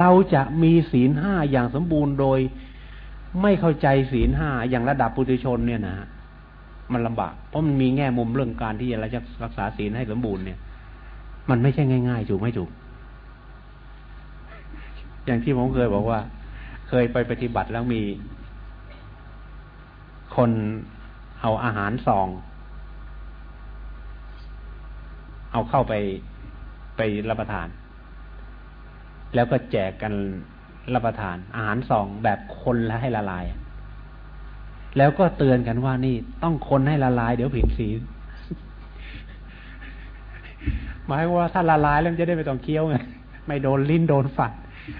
เราจะมีศีลห้าอย่างสมบูรณ์โดยไม่เข้าใจศีลห้าอย่างระดับปุถุชนเนี่ยนะมันลำบาก เพราะมันมีแง่มุมเรื่องการที่จะรักษาศีลให้สมบูรณ์เนี่ย มันไม่ใช่ง่าย ๆ ถูกไม่ถูก อย่างที่ผมเคยบอกว่า เคยไปปฏิบัติแล้วมี คนเอาอาหารซอง เอาเข้าไปไปรับประทาน แล้วก็แจกกันรับประทาน อาหารซองแบบคนแล้วให้ละลาย แล้วก็เตือนกันว่านี่ต้องคนให้ละลาย เดี๋ยวผิดศีลหมายว่าถ้าละลายแล้วจะได้ไม่ต้องเคี้ยวไงไม่โดนลิ้นโดนฝัน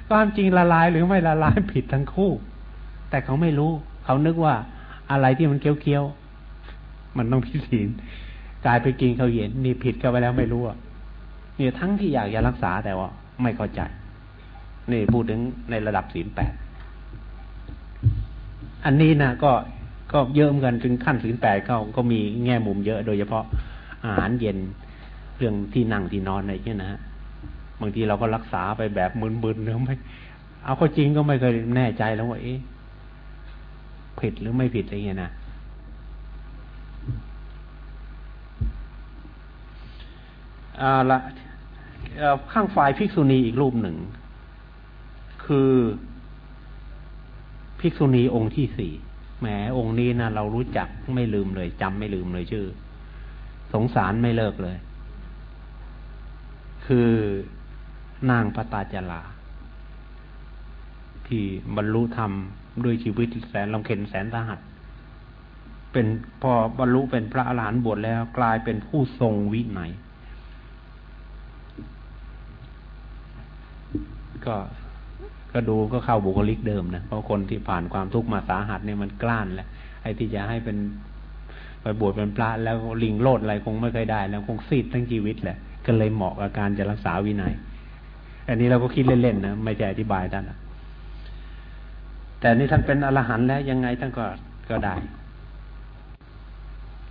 ความจริงละลายหรือไม่ละลายผิดทั้งคู่ แต่เขาไม่รู้ เขานึกว่าอะไรที่มันเคี้ยวๆมันต้องผิดศีลกลายไปกินเขาเย็นนี่ผิดกันไปแล้วไม่รู้อะเนี่ยทั้งที่อยากจะรักษาแต่ว่า ไม่เข้าใจ นี่พูดถึงในระดับศีลแปด อันนี้นะก็ก็เยอะเหมือนกันถึงขั้นศีลแปดเขาก็มีแง่มุมเยอะโดยเฉพาะอาหารเย็นเรื่องที่นั่งที่นอนอะไรเงี้ยนะบางทีเราก็รักษาไปแบบมึนๆเนื้อไม่ เอาก็จริงก็ไม่เคยแน่ใจแล้วว่าเอ๊ะผิดหรือไม่ผิดอะไรเงี้ยนะอ่าละข้างฝ่ายภิกษุณีอีกรูปหนึ่ง คือภิกษุณีองค์ที่สี่แหมองค์นี้นะเรารู้จักไม่ลืมเลยจำไม่ลืมเลยชื่อ สงสารไม่เลิกเลย คือนางปตาจลา ที่บรรลุธรรมด้วยชีวิตแสนลำเค็นแสนสาหัส เป็นพอบรรลุเป็นพระอรหันต์บวชแล้วกลายเป็นผู้ทรงวินัยก็ ก็ดูก็เข้าบุคลิกเดิมนะเพราะคนที่ผ่านความทุกข์มาสาหัสเนี่ยมันกล้านแหละไอ้ที่จะให้เป็นไปบวชเป็นพระแล้วลิงโลดอะไรคงไม่เคยได้ แล้วคงซีดทั้งชีวิตแหละก็เลยเหมาะกับการจะรักษาวินัย อันนี้เราก็คิดเล่นๆนะไม่ใช่อธิบายท่านนะแต่นี่ท่านเป็นอรหันต์แล้วยังไงท่านก็ก็ได้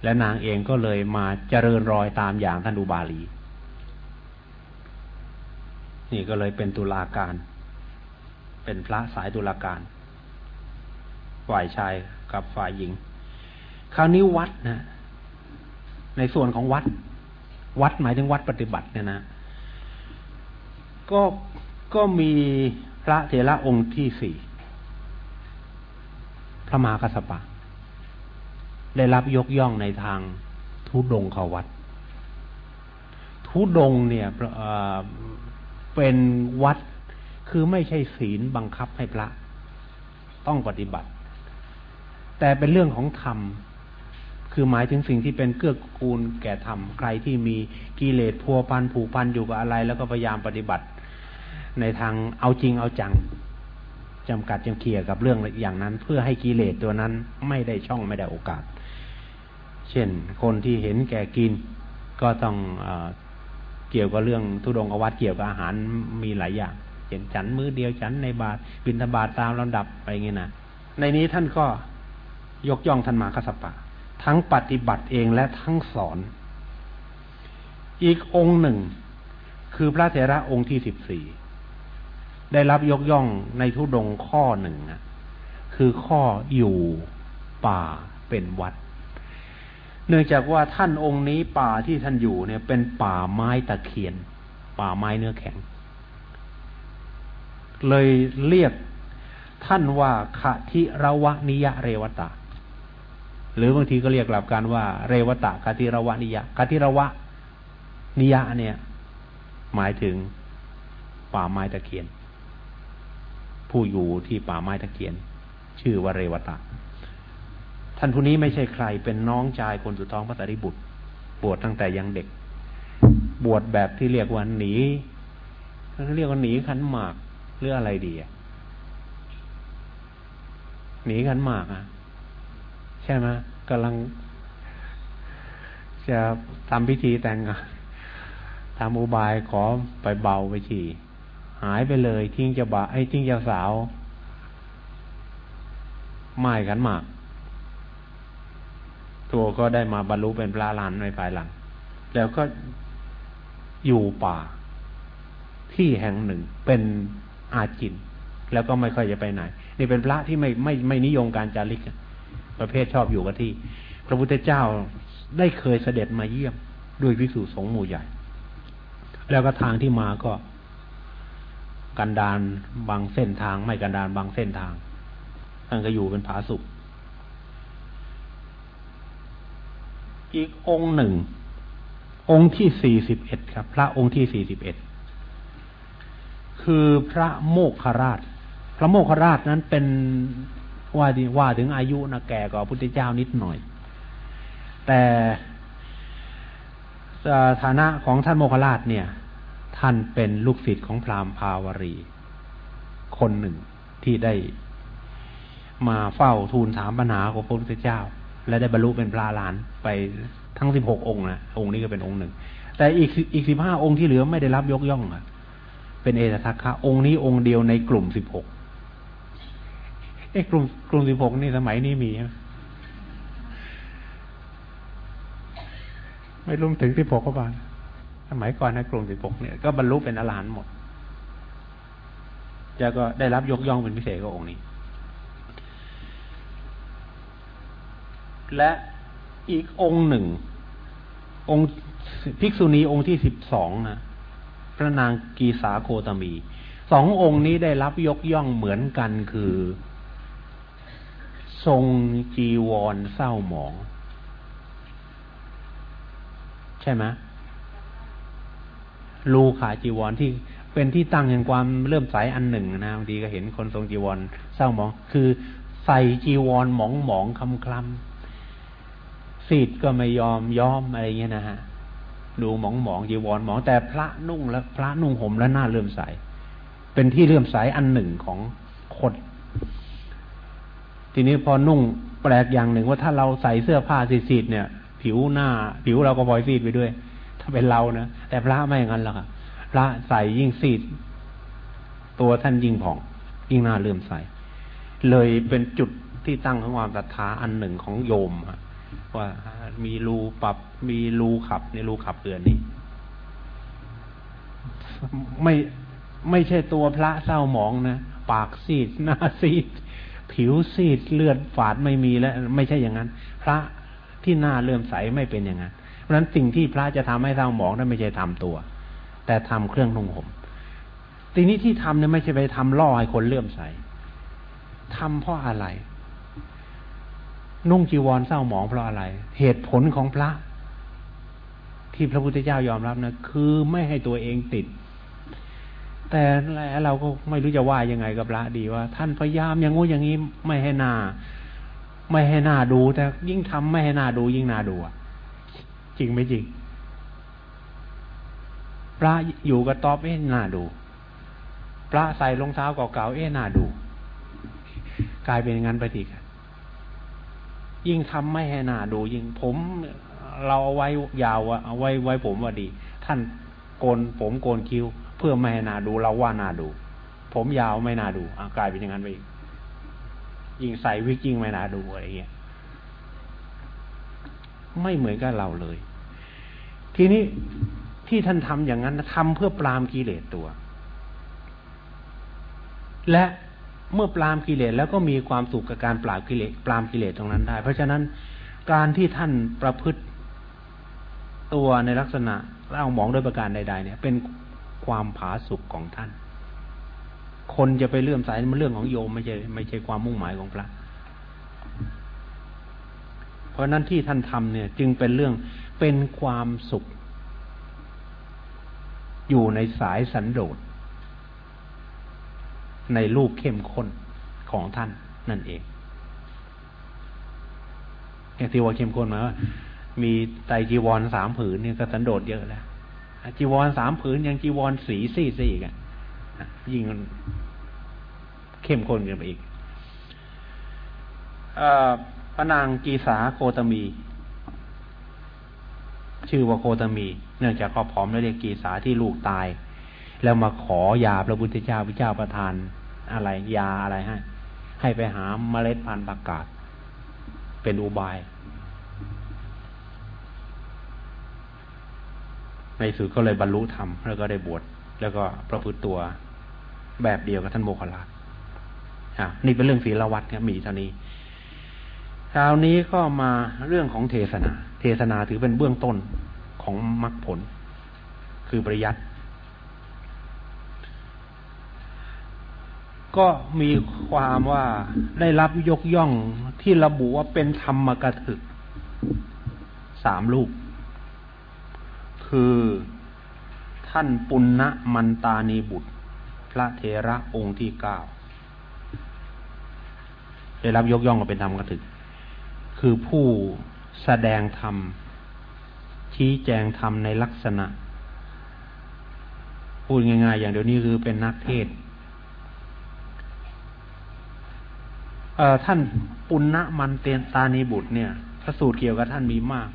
และนางเองก็เลยมาเจริญรอยตามอย่างท่านอุบาลี นี่ก็เลยเป็นตุลาการ เป็นพระสายตุลาการ ฝ่ายชายกับฝ่ายหญิง คราวนี้วัดนะ ในส่วนของวัด วัดหมายถึงวัดปฏิบัติเนี่ยนะ ก็ก็มีพระเถระองค์ที่สี่พระมหากัสปะ ได้รับยกย่องในทางทุดงเขาวัดทุดงเนี่ยเป็นวัด คือไม่ใช่ศีลบังคับให้พระ ต้องปฏิบัติ แต่เป็นเรื่องของธรรม คือหมายถึงสิ่งที่เป็นเกื้อกูลแก่ธรรม ใครที่มีกิเลสพัวพันผูกพันอยู่กับอะไร แล้วก็พยายามปฏิบัติ ในทางเอาจริงเอาจังจำกัดจำเคียกับเรื่องอย่างนั้น เพื่อให้กิเลสตัวนั้นไม่ได้ช่องไม่ได้โอกาส เช่น คนที่เห็นแก่กินก็ต้องเอเกี่ยวกับเรื่องทุดงอวัตเกี่ยวกับอาหารมีหลายอย่าง เช่นฉันมือเดียวฉันในบาทบินธบาตตามลำดับไปงี้นะในนี้ท่านก็ยกย่องท่านมาคสปะ ทั้งปฏิบัติเองและทั้งสอน อีกองค์หนึ่ง คือพระเถระองค์ที่สิบสี่ได้รับยกย่องในทุดงข้อหนึ่งนะคือข้ออยู่ป่าเป็นวัด เนื่องจากว่าท่านองค์นี้ป่าที่ท่านอยู่เนี่ย เป็นป่าไม้ตะเคียน ป่าไม้เนื้อแข็ง เลยเรียกท่านว่าขะทิระวะนิยะเรวตะ หรือบางทีก็เรียกหลับการว่า เรวตะคติระวะนิยะคติระวะนิยะเนี่ย หมายถึงป่าไม้ตะเคียน ผู้อยู่ที่ป่าไม้ตะเคียน ชื่อว่าเรวตะ ท่านผู้นี้ไม่ใช่ใครเป็นน้องชายคนสุดท้องพระสารีบุตร บวชตั้งแต่ยังเด็ก บวชแบบที่เรียกว่าหนีเรียกว่าหนีขันหมาก หรืออะไรดีอะหนีกันมากอะ ใช่ไหมกำลัง จะทำพิธีแต่งงานทำอุบายขอไปเบาไปฉี่ หายไปเลย ทิ้งจะบาไอ้ทิ้งจะสาวไม่กันมาก ตัวก็ได้มาบรรลุเป็นพระลานในภายหลัง แล้วก็อยู่ป่าที่แห่งหนึ่งเป็น อาจิน แล้วก็ไม่ค่อยจะไปไหน นี่เป็นพระที่ไม่ไม่ไม่นิยมการจาริกประเภทชอบอยู่กับที่ พระพุทธเจ้าได้เคยเสด็จมาเยี่ยมด้วยภิกษุสงฆ์หมู่ใหญ่ แล้วก็ทางที่มาก็กันดานบางเส้นทาง ไม่กันดานบางเส้นทางท่านก็อยู่เป็นผาสุกอีกองค์หนึ่ง องค์ที่สี่สิบเอ็ดครับ พระองค์ที่สี่สิบเอ็ด คือพระโมกขราช พระโมกขราชนั้นเป็นว่าดีว่าถึงอายุนะแก่กว่าพุทธเจ้านิดหน่อย แต่ฐานะของท่านโมคคราชเนี่ย ท่านเป็นลูกศิษย์ของพราหมณ์ภาวรี คนหนึ่งที่ได้มาเฝ้าทูลถามปัญหาของพระพุทธเจ้า และได้บรรลุเป็นพระลานไปทั้งสิบหกองค์นะองค์นี้ก็เป็นองค์หนึ่ง แต่อีกอีกสิบห้าองค์ที่เหลือไม่ได้รับยกย่องอะ เป็นเอตทัคคะ องค์นี้องค์เดียวในกลุ่มสิบหกเอ๊ะกลุ่มกลุ่มสิบหกนี่สมัยนี้มีไหมไม่รุ่มถึงสิบหกก็บาสมัยก่อนในกลุ่มสิบหกเนี่ยก็บรรลุเป็นอรหันต์หมดจะก็ได้รับยกย่องเป็นพิเศษก็องค์นี้ และอีกองค์หนึ่ง องค์ภิกษุณีองค์ที่สิบสองนะ พระนางกีสาโคตมี สององค์นี้ได้รับยกย่องเหมือนกันคือ ทรงจีวรเศร้าหมอง ใช่ไหมรูขาจีวรที่เป็นที่ตั้งแห่งความเริ่มใสอันหนึ่งนะบางทีก็เห็นคนทรงจีวรเศร้าหมอง คือใส่จีวรหมองหมองคำคลำสีดก็ไม่ยอมยอมอะไรเงี้ยนะฮะ ดูหมองหมองจีวรหมองแต่พระนุ่งแล้วพระนุ่งห่มแล้วหน้าเลื่อมใส เป็นที่เลื่อมใสอันหนึ่งของคนทีนี้พอนุ่งแปลกอย่างหนึ่งว่าถ้าเราใส่เสื้อผ้าสีดเนี่ย ผิวหน้า ผิวเราก็พลอยซีดไปด้วย ถ้าเป็นเรานะแต่พระไม่อย่างนั้นหรอกพระใส่ยิ่งซีด ตัวท่านยิ่งผ่อง ยิ่งหน้าเลื่อมใส เลยเป็นจุดที่ตั้งของความศรัทธาอันหนึ่งของโยม ว่ามีรูปรับ มีรูขับในรูขับเรือนนี้ ไม่ไม่ใช่ตัวพระเศร้าหมองนะ ปากซีด หน้าซีด ผิวซีดเลือดฝาดไม่มีแล้ว ไม่ใช่อย่างนั้น พระที่หน้าเลื่อมใสไม่เป็นอย่างนั้น เพราะฉะนั้นสิ่งที่พระจะทำให้เศร้าหมองนั้นไม่ใช่ทำตัว แต่ทำเครื่องนุ่งห่มทีนี้ที่ทำเนี่ยไม่ใช่ไปทำล่อให้คนเลื่อมใสทำเพราะอะไร นุ่งจีวรเศร้าหมองเพราะอะไร เหตุผลของพระ ที่พระพุทธเจ้ายอมรับนะคือไม่ให้ตัวเองติด แต่เราก็ไม่รู้จะว่ายังไงกับพระดีว่า ท่านพยายามอย่างงู้อย่างนี้ไม่ให้หนาไม่ให้หน้าดู แต่ยิ่งทำไม่ให้หน้าดู ยิ่งหน้าดูอะจริงไม่จริง พระอยู่กับตอบเอ๊ะหน้าดู พระใส่รองเท้าเก่าๆเอ๊ะหน้าดู กลายเป็นงั้นไปทีกัน ยิ่งทำไม่ให้หน้าดูยิ่งผมเราเอาไว้ยาวอะเอาไว้ไว้ผมว่าดี ท่านโกนผมโกนคิ้ว เพื่อไม่ให้หน้าดูเราว่าหน้าดู ผมยาวไม่น่าดูกลายเป็นอย่างนั้นไปอีกยิ่งใส่วิกยิ่งไม่น่าดูอะไรเงี้ยไม่เหมือนกับเราเลย ทีนี้ที่ท่านทำอย่างนั้นทำเพื่อปรามกิเลสตัว และ เมื่อปรามกิเลสแล้วก็มีความสุขกับการปราบกิเลสปรามกิเลสตรงนั้นได้ เพราะฉะนั้นการที่ท่านประพฤติตัวในลักษณะเล่าหมองโดยประการใด ๆ เนี่ย เป็นความผาสุกของท่าน คนจะไปเลื่อมใสมันเรื่องของโยมไม่ใช่ไม่ใช่ความมุ่งหมายของพระ เพราะนั้นที่ท่านทำเนี่ย จึงเป็นเรื่องเป็นความสุข อยู่ในสายสันโดษ ในรูปเข้มข้นของท่านนั่นเองอย่างที่ว่าเข้มข้นมาว่ามีไตจีวรสามผืนเนี่ยก็สันโดษเยอะแล้วจีวรสามผืนยังจีวรสีสีสีอีกอะยิ่งเข้มข้นกันไปอีกอพระนางกีสาโคตมี ชื่อว่าโคตมี เนื่องจากเขาผอมแล้วเรียกกีสาที่ลูกตาย แล้วมาขอยาพระพุทธเจ้าพระเจ้าประทานอะไร ยาอะไรให้ ให้ไปหาเมล็ดพันธุ์ประกาศ เป็นอุบาย ในสุดก็เลยบรรลุธรรมแล้วก็ได้บวชแล้วก็ประพฤติตัวแบบเดียวกับท่านโมคคลาอ่านี่เป็นเรื่องศีลวัตรครับมีเท่านี้คราวนี้ก็มาเรื่องของเทศนา เทศนาถือเป็นเบื้องต้นของมรรคผล คือปริยัติ ก็มีความว่าได้รับยกย่องที่ระบุว่าเป็นธรรมกถึกสามลูกคือท่านปุณณมันตานีบุตร พระเทระองค์ที่เก้าได้รับยกย่องว่าเป็นธรรมกถึก คือผู้แสดงธรรม ชี้แจงธรรมในลักษณะ พูดง่ายๆ อย่างเดี๋ยวนี้คือเป็นนักเทศ ท่านปุณณมันเตนตานีบุตรเนี่ยพระสูตรเกี่ยวกับท่านมีมาก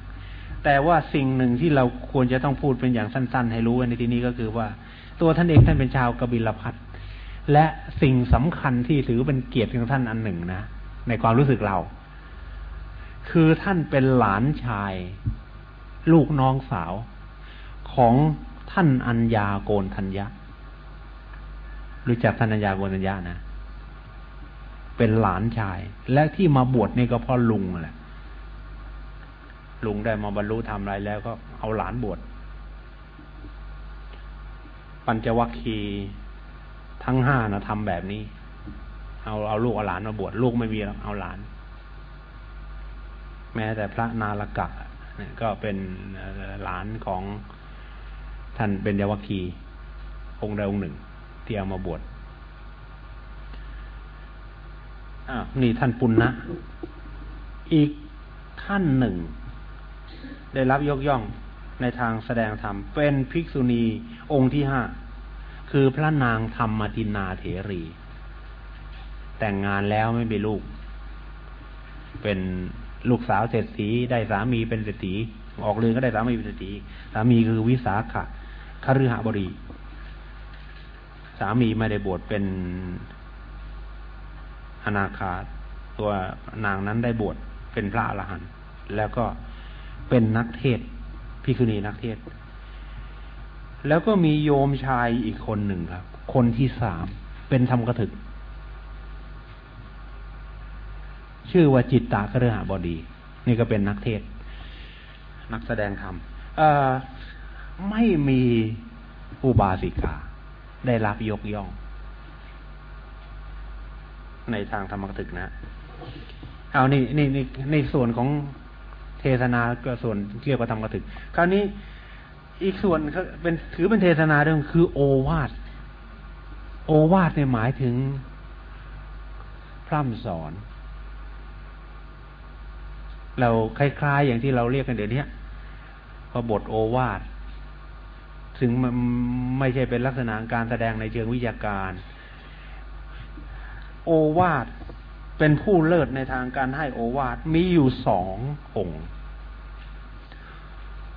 แต่ว่าสิ่งหนึ่งที่เราควรจะต้องพูดเป็นอย่างสั้น ๆ ให้รู้ในที่นี้ก็คือว่า ตัวท่านเองท่านเป็นชาวกบิลพัทและสิ่งสำคัญที่ถือเป็นเกียรติของท่านอันหนึ่งนะ ในความรู้สึกเรา คือท่านเป็นหลานชาย ลูกน้องสาว ของท่านอัญญาโกนทัญญะ รู้จักท่านอัญญาโกนทัญญะนะ เป็นหลานชาย และที่มาบวชนี่ก็พราะลุงแหละลุงได้มาบรรลุทำอะไรแล้วก็เอาหลานบวชปัญจวัคคีทั้งห้านะทำแบบนี้ เอาเอาลูกเอาหลานมาบวชลูกไม่มีแล้วเอาหลาน แม้แต่พระนาลกะก็เป็นหลานของท่านเป็นยวัคคีองค์ใดองค์หนึ่ง ที่เอามาบวช อ่านี่ท่านปุณณนะอีกท่านหนึ่ง ได้รับยกย่องในทางแสดงธรรม เป็นภิกษุณีองค์ที่ห้าคือพระนางธรรมตินาเถรี แต่งงานแล้วไม่มีลูก เป็นลูกสาวเศรษฐีได้สามีเป็นเศรษฐีออกเรือนก็ได้สามีเป็นเศรษฐีสามีคือวิสาขะคฤหบดี สามีไม่ได้บวชเป็น อนาคาตัวนางนั้นได้บวชเป็นพระอรหันต์แล้วก็เป็นนักเทศพิคุณีนักเทศ แล้วก็มีโยมชายอีกคนหนึ่งครับ คนที่สามเป็นธรรมกถึก ชื่อว่าจิตตาคฤหบดี นี่ก็เป็นนักเทศ นักแสดงธรรมไม่มีอุบาสิกา ได้รับยกย่อง ในทางธรรมกถึกนะเอานี่นี่นี่ในส่วนของเทศนาก็ส่วนเกี่ยวกับธรรมกถึก คราวนี้อีกส่วนเป็นถือเป็นเทศนาเรื่องคือโอวาทโอวาทเนี่ยหมายถึงพร่ำสอน เราคล้ายๆอย่างที่เราเรียกกันเดี๋ยวนี้พอบทโอวาทถึงมันไม่ใช่เป็นลักษณะการแสดงในเชิงวิชาการ โอวาทเป็นผู้เลิศในทางการให้โอวาทมีอยู่สององค์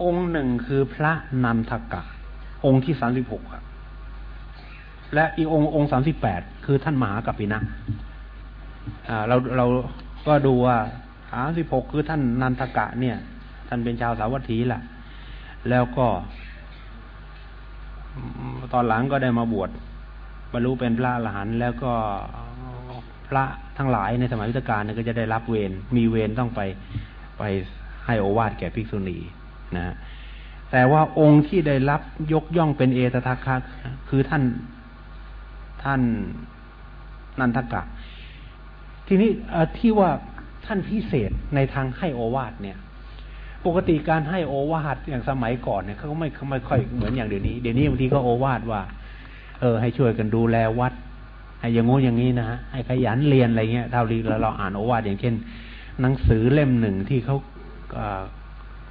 องค์หนึ่งคือพระนันทกะ องค์ที่สามสิบหกครับและอีกองค์องค์สามสิบแปดคือท่านมหากัปปินะอ่าเราเราก็ดูว่าสามสิบหกคือท่านนันทกะเนี่ย ท่านเป็นชาวสาวัตถีแหละแล้วก็ตอนหลังก็ได้มาบวชบรรลุเป็นพระอรหันต์แล้วก็ พระทั้งหลายในสมัยพุทธกาลก็จะได้รับเวรมีเวรต้องไปไปให้โอวาทแก่ภิกษุณีนะแต่ว่าองค์ที่ได้รับยกย่องเป็นเอตทัคคะคือท่านท่านนันทกะ ทีนี้ที่ว่าท่านพิเศษในทางให้โอวาทเนี่ย ปกติการให้โอวาทอย่างสมัยก่อนเนี่ยเขาไม่ไม่ค่อยเหมือนอย่างเดี๋ยวนี้ เดี๋ยวนี้บางทีก็โอวาทว่า เออ ให้ช่วยกันดูแลวัด ให้อย่างงูอย่างนี้นะฮะให้ขยันเรียนอะไรเงี้ยเท่าที่เราอ่านโอวาทอย่างเช่น หนังสือเล่มหนึ่งที่เขา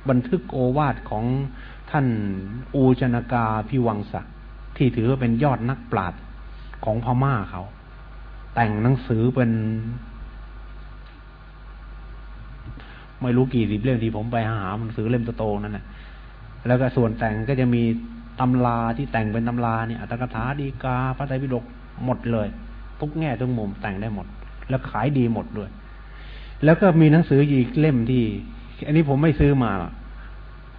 บันทึกโอวาทของท่านอูจนากาพิวังศักดิ์ที่ถือว่าเป็นยอดนักปราชญ์ของพม่าเขา แต่งหนังสือเป็น ไม่รู้กี่สิบเล่มที่ผมไปหาหนังสือเล่มโตๆนั่นแหละแล้วก็ส่วนแต่งก็จะมีตำราที่แต่งเป็นตำราเนี่ยอัตถกถาดีกาพระไตรปิฎกหมดเลย ทุกแง่ทุกมุมแต่งได้หมด แล้วขายดีหมดด้วย แล้วก็มีหนังสืออีกเล่มที่ อันนี้ผมไม่ซื้อมา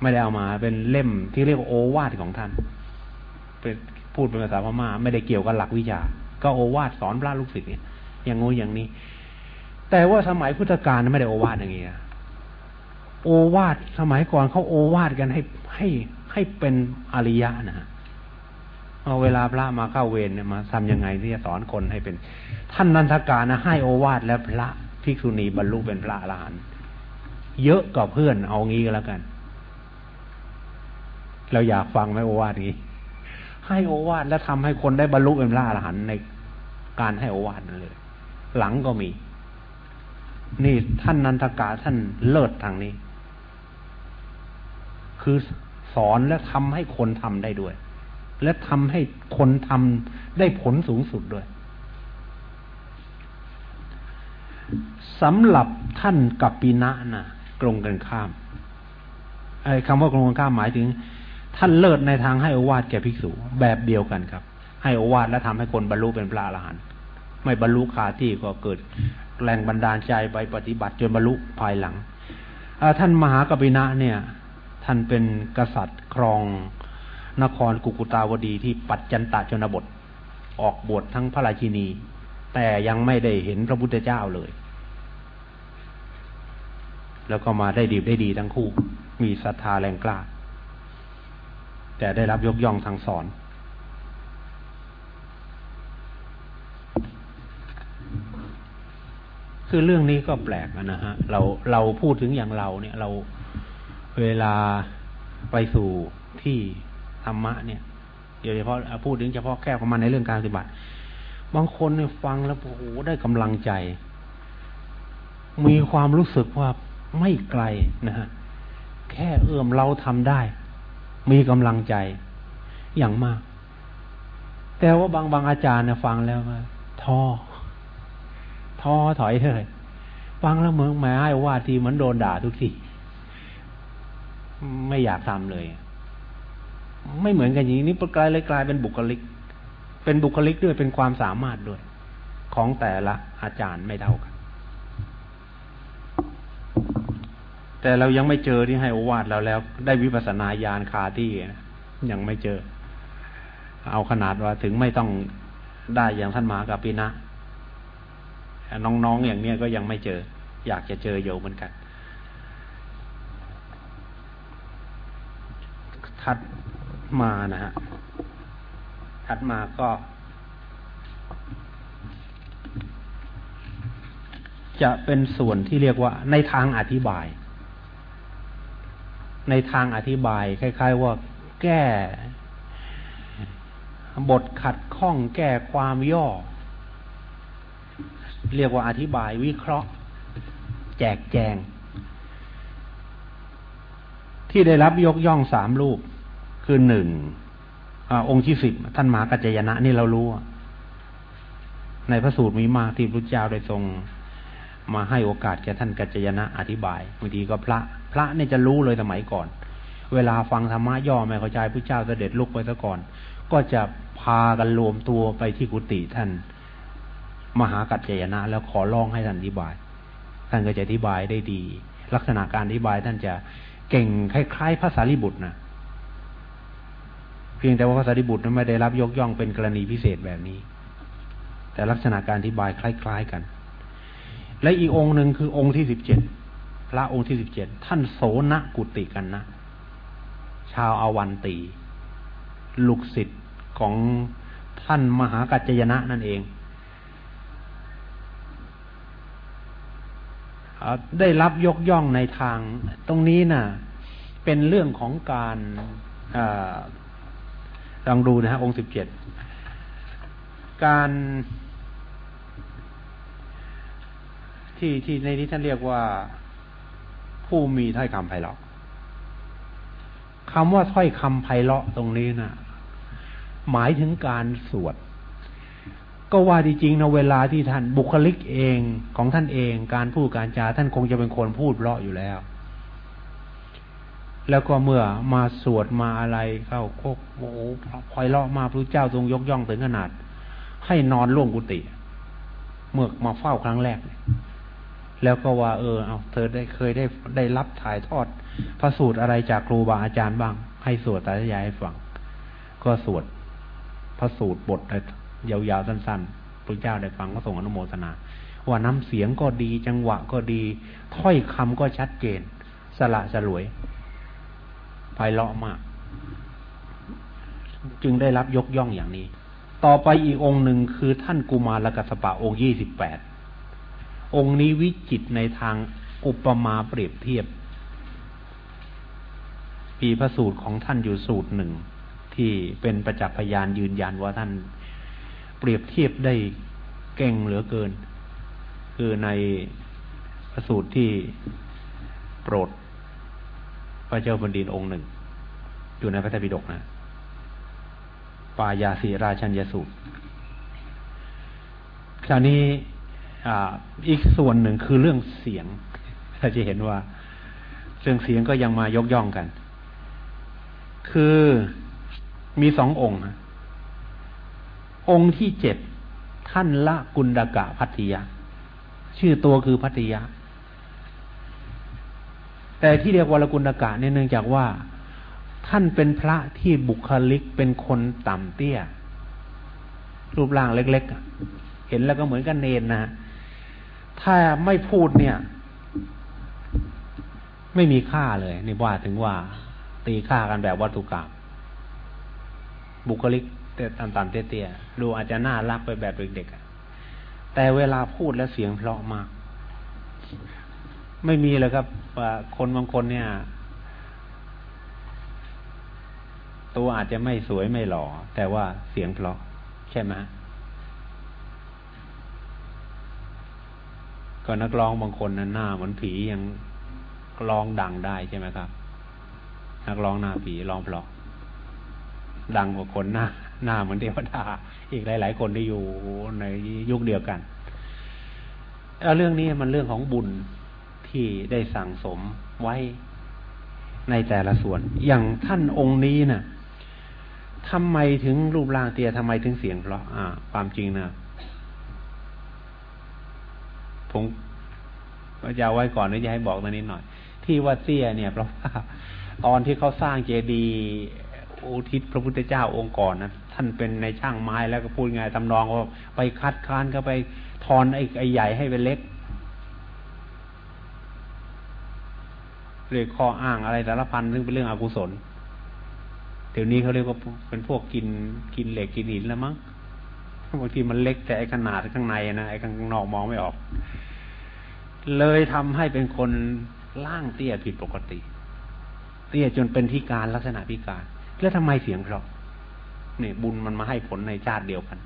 ไม่ได้เอามา เป็นเล่มที่เรียกว่าโอวาทของท่านเป็นพูดเป็นภาษาพม่าไม่ได้เกี่ยวกับหลักวิชาก็โอวาทสอนพระลูกศิษย์เนี่ยอย่างงูอย่างนี้ แต่ว่าสมัยพุทธกาลไม่ได้โอวาทอย่างนี้นะโอวาทสมัยก่อนเขาโอวาทกันให้ให้ให้เป็นอริยะนะฮะ เอาเวลาพระมาเข้าเวรเนี่ยมาทำยังไงที่จะสอนคนให้เป็น ท่านนันทกานะให้โอวาทและพระภิกษุณีบรรลุเป็นพระอรหันต์เยอะกว่าเพื่อนเอางี้ก็แล้วกัน เราอยากฟังไหมโอวาทนี้ ให้โอวาทและทำให้คนได้บรรลุเป็นพระอรหันต์ในการให้โอวาทนั่นเลย หลังก็มี นี่ท่านนันทกาท่านเลิศทางนี้ คือสอนและทำให้คนทำได้ด้วย และทำให้คนทำได้ผลสูงสุดด้วยสำหรับท่านกัปปินะนะกรงกันข้ามไอ้คำว่ากรงกันข้ามหมายถึง ท่านเลิศในทางให้อวาทแก่ภิกษุแบบเดียวกันครับ ให้อวาทและทำให้คนบรรลุเป็นพระอรหันต์ไม่บรรลุคาที่ก็เกิดแรงบันดาลใจไปปฏิบัติจนบรรลุภายหลังท่านมหากปินะเนี่ย ท่านเป็นกษัตริย์ครอง นครกุกุตาวดีที่ปัจจันตชนบท ออกบวชทั้งพระราชินี แต่ยังไม่ได้เห็นพระพุทธเจ้าเลย แล้วก็มาได้ดีได้ดีทั้งคู่ มีศรัทธาแรงกล้า แต่ได้รับยกย่องทางสอนคือเรื่องนี้ก็แปลกนะฮะ เราเราพูดถึงอย่างเราเนี่ยเราเวลาไปสู่ที่ ธรรมะเนี่ยโดยเฉพาะพูดถึงเฉพาะแค่ประมาณในเรื่องการปฏิบัติ บางคนเนี่ยฟังแล้วโอ้โหได้กำลังใจ มีความรู้สึกว่าไม่ไกลนะฮะแค่เอื้อมเราทำได้ มีกำลังใจอย่างมาก แต่ว่าบางบางอาจารย์เนี่ยฟังแล้วท้อท้อถอยเลยฟังแล้วเหมือนหมายว่าทีเหมือนโดนด่าทุกทีไม่อยากทำเลย ไม่เหมือนกันอย่างนี้กลายเลยกลายเป็นบุคลิก เป็นบุคลิกด้วยเป็นความสามารถด้วย ของแต่ละอาจารย์ไม่เท่ากัน แต่เรายังไม่เจอที่ให้อวาดเราแล้ว ได้วิปัสสนาญาณคาที่นะยังไม่เจอ เอาขนาดว่าถึงไม่ต้องได้อย่างท่านมากับปีนะน้องๆอย่างเนี้ยก็ยังไม่เจอ อยากจะเจออยู่เหมือนกันถัด มานะฮะ ถัดมาก็จะเป็นส่วนที่เรียกว่า ในทางอธิบาย ในทางอธิบาย คล้าย ๆ ว่าแก้ บทขัดข้องแก้ความย่อ เรียกว่าอธิบายวิเคราะห์ แจกแจง ที่ได้รับยกย่องสามรูป คือหนึ่งอองค์ที่สิบท่านมหากัจจยนะนี่เรารู้ในพระสูตรมีมากที่พระเจ้าได้ทรงมาให้โอกาสแก่ท่านกัจจยนะอธิบายบางทีก็พระ พระเนี่ยจะรู้เลยสมัยก่อน เวลาฟังธรรมะย่อไม่เข้าใจพระเจ้าเสด็จลุกไปซะก่อน ก็จะพากันรวมตัวไปที่กุฏิท่านมหากัจจยนะ แล้วขอร้องให้ท่านอธิบาย ท่านก็จะอธิบายได้ดี ลักษณะการอธิบายท่านจะเก่งคล้ายๆภาษาลิบุตรนะ พียงแต่ว่าภาษาลิบุตรนั้นไม่ได้รับยกย่องเป็นกรณีพิเศษแบบนี้ แต่ลักษณะการอธิบายคล้าย ๆกัน และอีกองค์หนึ่งคือองค์ที่สิบเจ็ดพระองค์ที่สิบเจ็ดท่านโสนกุติกันนะ ชาวอาวันตี ลูกศิษย์ของท่านมหากัจจยนะนั่นเองได้รับยกย่องในทาง ตรงนี้นะ่ะ เป็นเรื่องของการ ลองดูนะฮะองค์สิบเจ็ดการที่ที่ในที่ท่านเรียกว่าผู้มีถ้อยคำไพเราะคำว่าถ้อยคำไพเราะตรงนี้นะหมายถึงการสวด ก็ว่าจริงๆนะเวลาที่ท่านบุคลิกเองของท่านเอง การพูดการจาท่านคงจะเป็นคนพูดเลาะอยู่แล้ว แล้วก็เมื่อมาสวดมาอะไรเข้าโคกโอ้พอยเลาะมาพระเจ้าทรงยกย่องถึงขนาด ให้นอนร่วงกุฏิเมื่อมาเฝ้าครั้งแรก แล้วก็ว่า เออเอาเธอได้เคยได้ได้รับถ่ายทอดพระสูตรอะไรจากครูบาอาจารย์บ้าง ให้สวดตายายให้ฟัง ก็สวดพระสูตรบทยาวๆสั้นๆพระเจ้าได้ฟังก็ส่งอนุโมทนา ว่าน้ำเสียงก็ดีจังหวะก็ดี ถ้อยคำก็ชัดเจน สละสลวย ไพเราะมาก จึงได้รับยกย่องอย่างนี้ ต่อไปอีกองค์หนึ่งคือท่านกุมารกัสปะองค์ยี่สิบแปดองค์นี้วิจิตในทางอุปมาเปรียบเทียบ ปีพระสูตรของท่านอยู่สูตรหนึ่ง ที่เป็นประจักษ์พยานยืนยันว่าท่านเปรียบเทียบได้เก่งเหลือเกิน คือในพระสูตรที่โปรด พระเจ้าบนดินองค์หนึ่ง อยู่ในพระธรรมปิฎกนะปายาสีราชัญญสูตรคราวนี้อีกส่วนหนึ่งคือเรื่องเสียงเราจะเห็นว่าเรื่องเสียงก็ยังมายกย่องกัน คือมีสององค์ องค์ที่เจ็ดท่านละกุณดกะพัทยาชื่อตัวคือพัทยา แต่ที่เรียกวรกุณกะเนี่ยเนื่องจากว่า ท่านเป็นพระที่บุคลิกเป็นคนต่ำเตี้ย รูปร่างเล็กๆ เห็นแล้วก็เหมือนกันเนนนะถ้าไม่พูดเนี่ย ไม่มีค่าเลยนี่ว่าถึงว่า ตีค่ากันแบบวัตถุกรรมบุคลิกแต่ต่ำๆเตี้ยๆดูอาจจะน่ารักไปแบบเด็กๆแต่เวลาพูดแล้วเสียงเพราะมาก ไม่มีเลยครับคนบางคนเนี่ย ตัวอาจจะไม่สวยไม่หล่อ แต่ว่าเสียงเพราะใช่ไหมก็นักร้องบางคนนั้นหน้าเหมือนผียังร้องดังได้ใช่ไหมครับ นักร้องหน้าผีร้องเพราะดังกว่าคนหน้า หน้าเหมือนเทวดาอีกหลาย ๆ คนที่อยู่ในยุคเดียวกันเรื่องนี้มันเรื่องของบุญ ที่ได้สั่งสมไว้ในแต่ละส่วน อย่างท่านองค์นี้นะ่ะทำไมถึงรูปร่างเตี้ยทำไมถึงเสียงเพราะอ่า ความจริงนะผมจะเอาไว้ก่อนนี่จะให้บอกตรงนี้หน่อย ที่ว่าเตี้ยเนี่ยเพราะว่าตอนที่เขาสร้างเจดีย์อุทิศพระพุทธเจ้าองค์ก่อนนะท่านเป็นในช่างไม้แล้วก็พูดไงตำนองว่าไปคัดค้านก็ไปทอนไอ้ไอ้ใหญ่ให้เป็นเล็ก เรียกข้ออ้างอะไรสารพันซึ่งเป็นเรื่องอกุศลเดี๋ยวนี้เขาเรียกว่าเป็นพวกกินกินเหล็กกินหินแล้วมั้งบางทีมันเล็กแต่ไอ้ขนาดข้างในนะไอ้ข้างนอกมองไม่ออก เลยทำให้เป็นคนล่างเตี้ยผิดปกติ เตี้ยจนเป็นพิการลักษณะพิการ แล้วทำไมเสียงเพราะเนี่ยบุญมันมาให้ผลในชาติเดียวกัน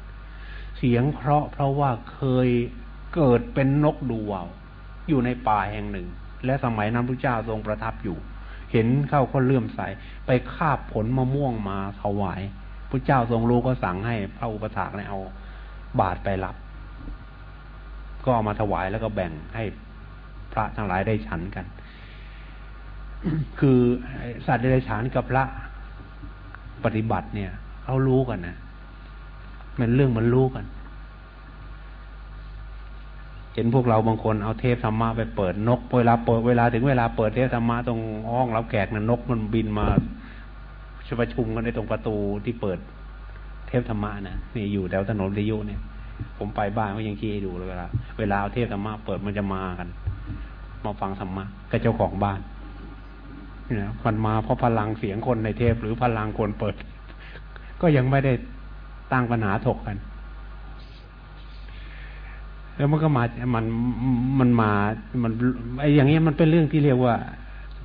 เสียงเพราะเพราะว่าเคยเกิดเป็นนกดูวาวอยู่ในป่าแห่งหนึ่ง และสมัยนั้นพระเจ้าทรงประทับอยู่ เห็นเข้าก็เลื่อมใส ไปคาบผลมะม่วงมาถวายพระเจ้าทรงรู้ก็สั่งให้พระอุปถากเนี่ยเอาบาตรไปรับ ก็เอามาถวายแล้วก็แบ่งให้พระทั้งหลายได้ฉันกัน คือสัตว์เดรัจฉานกับพระปฏิบัติเนี่ยเขารู้กันนะมันเรื่องมันรู้กัน ห็นพวกเราบางคนเอาเทพธรรมะไปเปิดนกเวลาเปิดเวลาถึงเวลาเปิดเทพธรรมะตรงห้องรับแขกนะนกมันบินมาชประชุมกันในตรงประตูที่เปิดเทพธรรมะนะนี่อยู่แถวถนนดิยุเนี่ย ผมไปบ้านเขายังชี้ให้ดูเลยเวลาเวลาเอาเทพธรรมะเปิดมันจะมากันมาฟังธรรมะกับเจ้าของบ้านเนี่ยมันมาเพราะพลังเสียงคนในเทพหรือพลังคนเปิด ก็ยังไม่ได้ตั้งปัญหาถกกัน แล้วมันก็มา มัน มันมา มันไอ้อย่างเงี้ยมันเป็นเรื่องที่เรียกว่า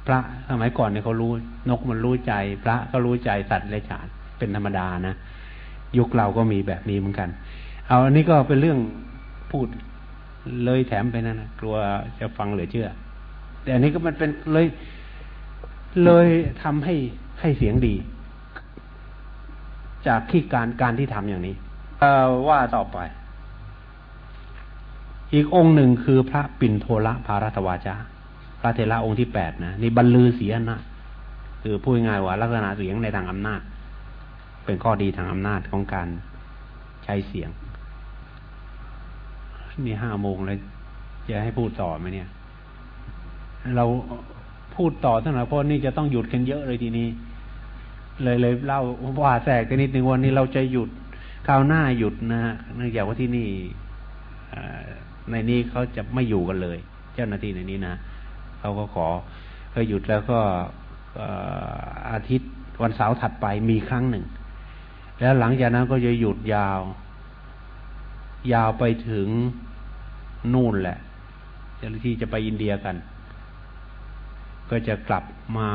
พระสมัยก่อนเนี่ยเขารู้ นกมันรู้ใจ พระก็รู้ใจสัตว์เลฉานเป็นธรรมดานะยุคเราก็มีแบบนี้เหมือนกัน เอาอันนี้ก็เป็นเรื่องพูดเลยแถมไปนั่นนะกลัวจะฟังเหลือเชื่อ แต่อันนี้ก็มันเป็นเลย เลยทำให้ให้เสียงดี จากที่การการที่ทำอย่างนี้ เอว่าต่อไป อีกองค์หนึ่งคือพระปิ่นโทละภารัตวาจาพระเทระองค์ที่แปดนะนี่บรรลือเสียนะคือพูดง่ายว่าลักษณะเสียงในทางอำนาจ เป็นข้อดีทางอำนาจของการใช้เสียง นี่ห้าโมงเลยจะให้พูดต่อไหมเนี่ย เราพูดต่อทั้งหลายเพราะนี่จะต้องหยุดกันเยอะเลยทีนี้ เลยเลยเล่าว่าแทรกกันนิดนึงวันนี้เราจะหยุดคราวหน้าหยุดนะฮะเนื่องจากว่าที่นี่ ในนี้เขาจะไม่อยู่กันเลย เจ้าหน้าที่ในนี้นะเขาก็ขอเคยหยุดแล้วก็อาทิตย์วันเสาร์ถัดไปมีครั้งหนึ่ง แล้วหลังจากนั้นก็จะหยุดยาว ยาวไปถึงนู่นแหละ เจ้าหน้าที่จะไปอินเดียกัน ก็จะกลับมา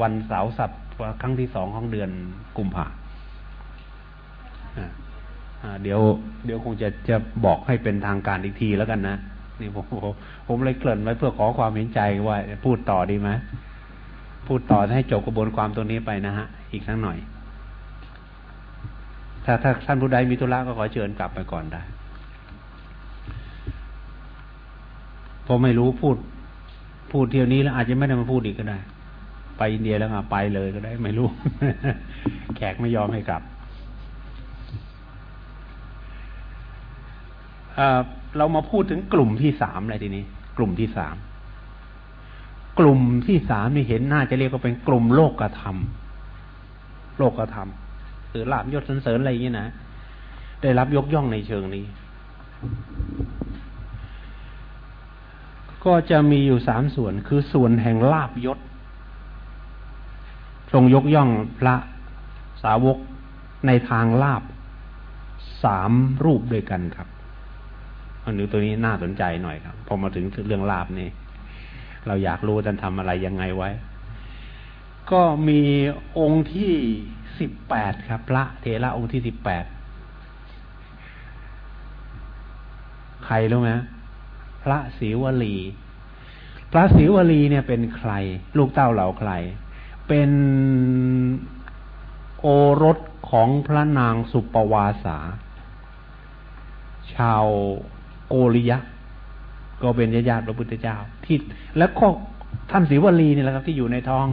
วันเสาร์สัปครั้งที่สองของเดือนกุมภา เดี๋ยวเดี๋ยวคงจะจะบอกให้เป็นทางการอีกทีแล้วกันนะนี่ผมผมเลยเกริ่นไว้เพื่อขอความเห็นใจว่าพูดต่อดีไหมพูดต่อให้จบกระบวนความตรงนี้ไปนะฮะ อีกสักหน่อย ถ้าถ้าท่านผู้ใดมีธุระก็ขอเชิญกลับไปก่อนได้ผมไม่รู้พูด พูดเที่ยวนี้แล้วอาจจะไม่ได้มาพูดอีกก็ได้ ไปอินเดียแล้วมาไปเลยก็ได้ ไม่รู้ แขกไม่ยอมให้กลับ เรามาพูดถึงกลุ่มที่สามเลยทีนี้ กลุ่มที่สามกลุ่มที่สามนี่เห็นน่าจะเรียกว่าเป็นกลุ่มโลกธรรม โลกธรรมหรือลาบยศสันเสริญอะไรอย่างนี้นะได้รับยกย่องในเชิงนี้ ก็จะมีอยู่สามส่วนคือส่วนแห่งลาบยศ ทรงยกย่องพระสาวกในทางลาบสามรูปด้วยกันครับ อันนี้ตัวนี้น่าสนใจหน่อยครับ พอมาถึงเรื่องลาบนี่ เราอยากรู้ท่านทำอะไรยังไงไว้ ก็มีองค์ที่สิบแปดครับ พระเทระองค์ที่สิบแปดใครรู้ไหมพระศรีวลี พระศรีวลีเนี่ยเป็นใคร ลูกเต้าเหล่าใคร เป็นโอรสของพระนางสุปวาสา ชาว โกริยะ ก็เป็นญาติพระพุทธเจ้า ที่แล้วก็ท่านศรีวลีนี่แหละครับ ที่อยู่ในท้อง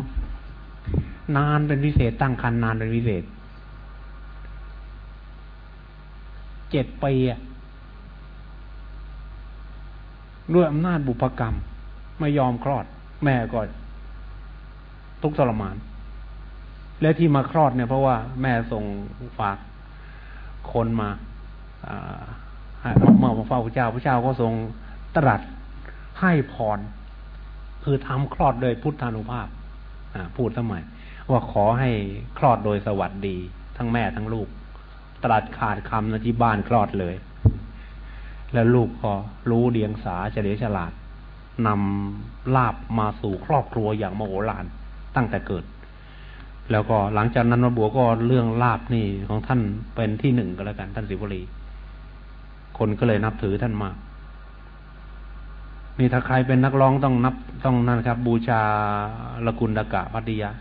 นานเป็นพิเศษตั้งคันนานเป็นพิเศษเจ็ดปีอะด้วยอำนาจบุพกรรม ไม่ยอมคลอด แม่ก็ทุกทรมาน และที่มาคลอดเนี่ยเพราะว่าแม่ส่งฝากคนมา เมื่อมาเฝ้าพระเจ้าพระเจ้าก็ทรงตรัสให้พร คือทำคลอดโดยพุทธานุภาพพูดทำไมว่าขอให้คลอดโดยสวัสดี ทั้งแม่ทั้งลูก ตรัสขาดคำนะที่บ้านคลอดเลย แล้วลูกก็รู้เดียงสาเฉลียวฉลาดนำลาบมาสู่ครอบครัวอย่างมโหฬารตั้งแต่เกิด แล้วก็หลังจากนั้นมาบัวก็เรื่องลาบนี่ของท่านเป็นที่หนึ่งก็แล้วกันท่านสิวลี คนก็เลยนับถือท่านมากนี่ถ้าใครเป็นนักร้องต้องนับต้องนั่นครับ บูชาละกุลดกะพัทยา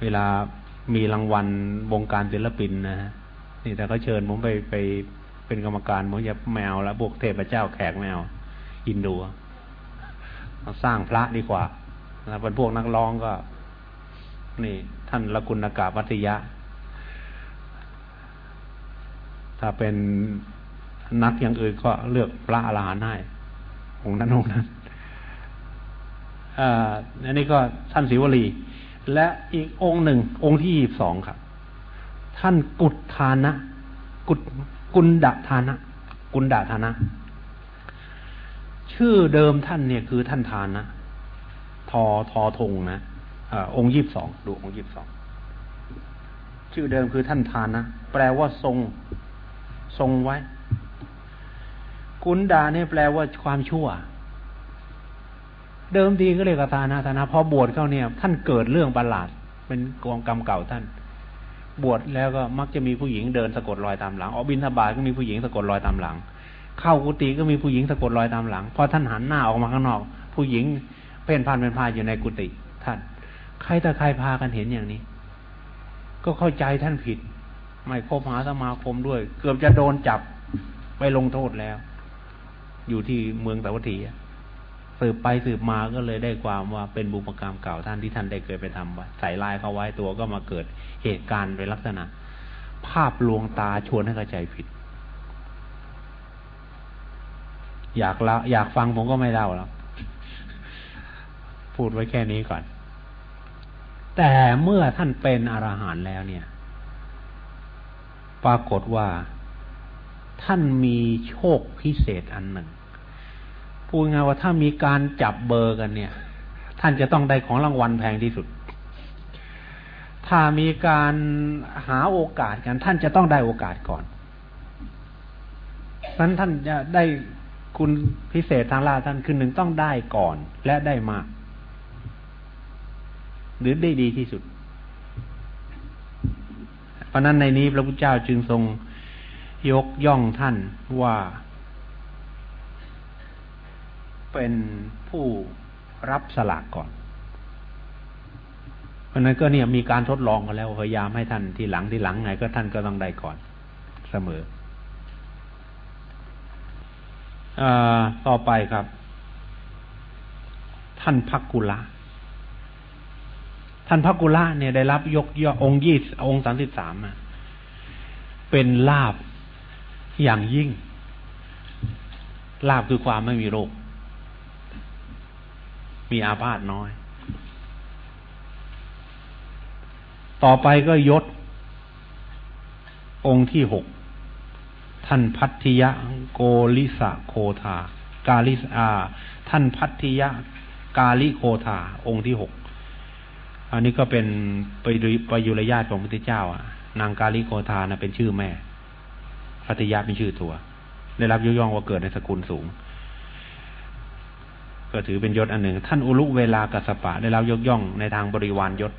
เวลามีรางวัลวงการศิลปินนะฮะนี่แต่เขาเชิญผมไปไปเป็นกรรมการผมจะแมวแล้วบวกเทพเจ้าแขกแมวอินดูเราสร้างพระดีกว่านะเป็นพวกนักร้องก็ นี่ ท่านละกุลกาพัทยา ถ้าเป็นนักอย่างอื่นก็เลือกพระอรหันต์ให้องค์นั้นองค์นั้นอันนี้ก็ท่านศิวลี และอีกองค์หนึ่ง องค์ที่ยี่สองครับ ท่านกุฏทานะ กุฏกุณดาทานะ กุณดาทานะ ชื่อเดิมท่านเนี่ยคือท่านทานนะทอทอทงนะอองค์ยี่สองดูองค์ยี่สองชื่อเดิมคือท่านทานนะแปลว่าทรง ทรงไว้ กุนดาเนี่ยแปลว่าความชั่ว เดิมทีก็เรียกทานาธานาพอบวชเข้าเนี่ย ท่านเกิดเรื่องประหลาด เป็นกองกรรมเก่าท่าน บวชแล้วก็มักจะมีผู้หญิงเดินสะกดรอยตามหลังออกบินทบาทก็มีผู้หญิงสะกดรอยตามหลัง เข้ากุฏิก็มีผู้หญิงสะกดรอยตามหลังพอท่านหันหน้าออกมาข้างนอก ผู้หญิงเพ่นพ่านเป็นพายอยู่ในกุฏิท่าน ใครแต่ใครพากันเห็นอย่างนี้ ก็เข้าใจท่านผิด ไม่คบหาสมาคมด้วย เกือบจะโดนจับไปลงโทษแล้ว อยู่ที่เมืองสาวัตถีสืบไปสืบมาก็เลยได้ความว่าเป็นบุปกรรมเก่าท่านที่ท่านได้เคยไปทำไว้ใส่ลายเขาไว้ตัวก็มาเกิดเหตุการณ์เป็นลักษณะ ภาพลวงตาชวนให้เข้าใจผิด อยากละอยากฟังผมก็ไม่เล่าแล้วพูดไว้แค่นี้ก่อน แต่เมื่อท่านเป็นอรหันต์แล้วเนี่ย ปรากฏว่าท่านมีโชคพิเศษอันหนึ่ง พูดง่ายว่าถ้ามีการจับเบอร์กันเนี่ย ท่านจะต้องได้ของรางวัลแพงที่สุด ถ้ามีการหาโอกาสกัน ท่านจะต้องได้โอกาสก่อนนั้นท่านจะได้คุณพิเศษทางลาท่านคือหนึ่งต้องได้ก่อนและได้มาก หรือได้ดีที่สุด เพราะนั้นในนี้พระพุทธเจ้าจึงทรงยกย่องท่านว่า เป็นผู้รับสลากก่อน เพราะนั้นก็เนี่ยมีการทดลองกันแล้วพยายามให้ท่านที่หลังที่หลังไงก็ท่านก็ต้องได้ก่อนเสมออต่อไปครับ ท่านพักกุละ ท่านพักกุละเนี่ยได้รับยกย่อองค์ยี่องค์สามสิบสามเป็นลาบอย่างยิ่ง ลาบคือความไม่มีโรค มีอาพาธน้อย ต่อไปก็ยศ องค์ที่หกท่านพัทธิยะโกลิสะโคทากาลิสอา ท่านพัทธิยะกาลิโคทาองค์ที่หก อันนี้ก็เป็นไปไปยุรญาติของพระพุทธเจ้า อะ นางกาลิโคทานะเป็นชื่อแม่พัทยาเป็นชื่อตัว ได้รับยกย่องว่าเกิดในสกุลสูง ก็ถือเป็นยศอันหนึ่ง ท่านอุลุเวลากัสปะ ได้รับยกย่องในทางบริวารยศ